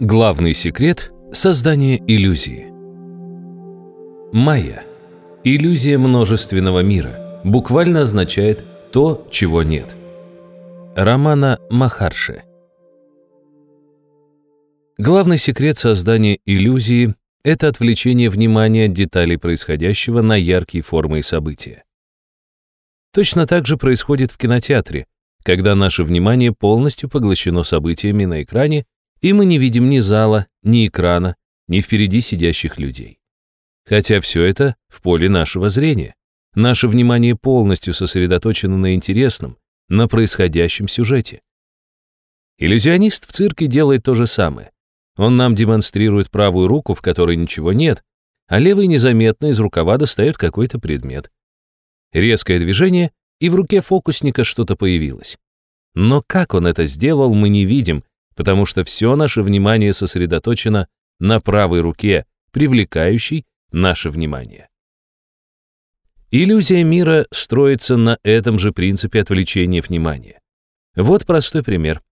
Главный секрет создания иллюзии. Майя. Иллюзия множественного мира буквально означает то, чего нет. Романа Махарши. Главный секрет создания иллюзии — это отвлечение внимания от деталей происходящего на яркие формы и события. Точно так же происходит в кинотеатре, когда наше внимание полностью поглощено событиями на экране и мы не видим ни зала, ни экрана, ни впереди сидящих людей. Хотя все это в поле нашего зрения. Наше внимание полностью сосредоточено на интересном, на происходящем сюжете. Иллюзионист в цирке делает то же самое. Он нам демонстрирует правую руку, в которой ничего нет, а левый незаметно из рукава достает какой-то предмет. Резкое движение, и в руке фокусника что-то появилось. Но как он это сделал, мы не видим, потому что все наше внимание сосредоточено на правой руке, привлекающей наше внимание. Иллюзия мира строится на этом же принципе отвлечения внимания. Вот простой пример.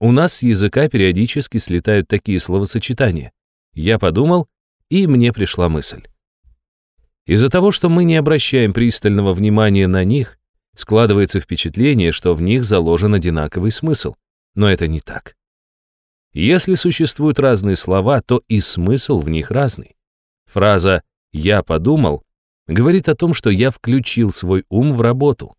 У нас с языка периодически слетают такие словосочетания. Я подумал, и мне пришла мысль. Из-за того, что мы не обращаем пристального внимания на них, складывается впечатление, что в них заложен одинаковый смысл. Но это не так. Если существуют разные слова, то и смысл в них разный. Фраза «я подумал» говорит о том, что я включил свой ум в работу.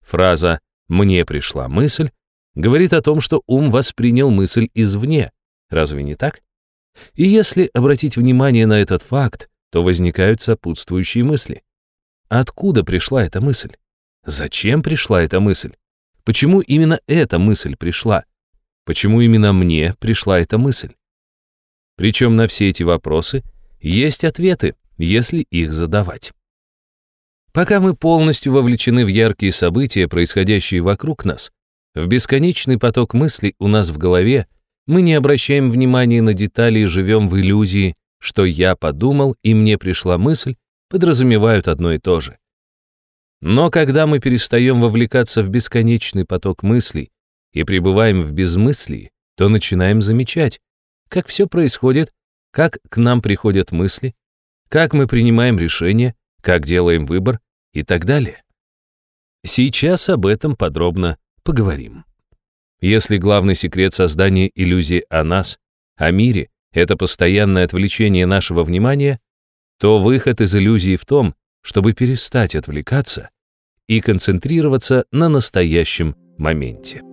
Фраза «мне пришла мысль» говорит о том, что ум воспринял мысль извне. Разве не так? И если обратить внимание на этот факт, то возникают сопутствующие мысли. Откуда пришла эта мысль? Зачем пришла эта мысль? Почему именно эта мысль пришла? Почему именно мне пришла эта мысль? Причем на все эти вопросы есть ответы, если их задавать. Пока мы полностью вовлечены в яркие события, происходящие вокруг нас, в бесконечный поток мыслей у нас в голове, мы не обращаем внимания на детали и живем в иллюзии, что я подумал и мне пришла мысль, подразумевают одно и то же. Но когда мы перестаем вовлекаться в бесконечный поток мыслей и пребываем в безмыслии, то начинаем замечать, как все происходит, как к нам приходят мысли, как мы принимаем решения, как делаем выбор и так далее. Сейчас об этом подробно поговорим. Если главный секрет создания иллюзии о нас, о мире, это постоянное отвлечение нашего внимания, то выход из иллюзии в том, чтобы перестать отвлекаться и концентрироваться на настоящем моменте.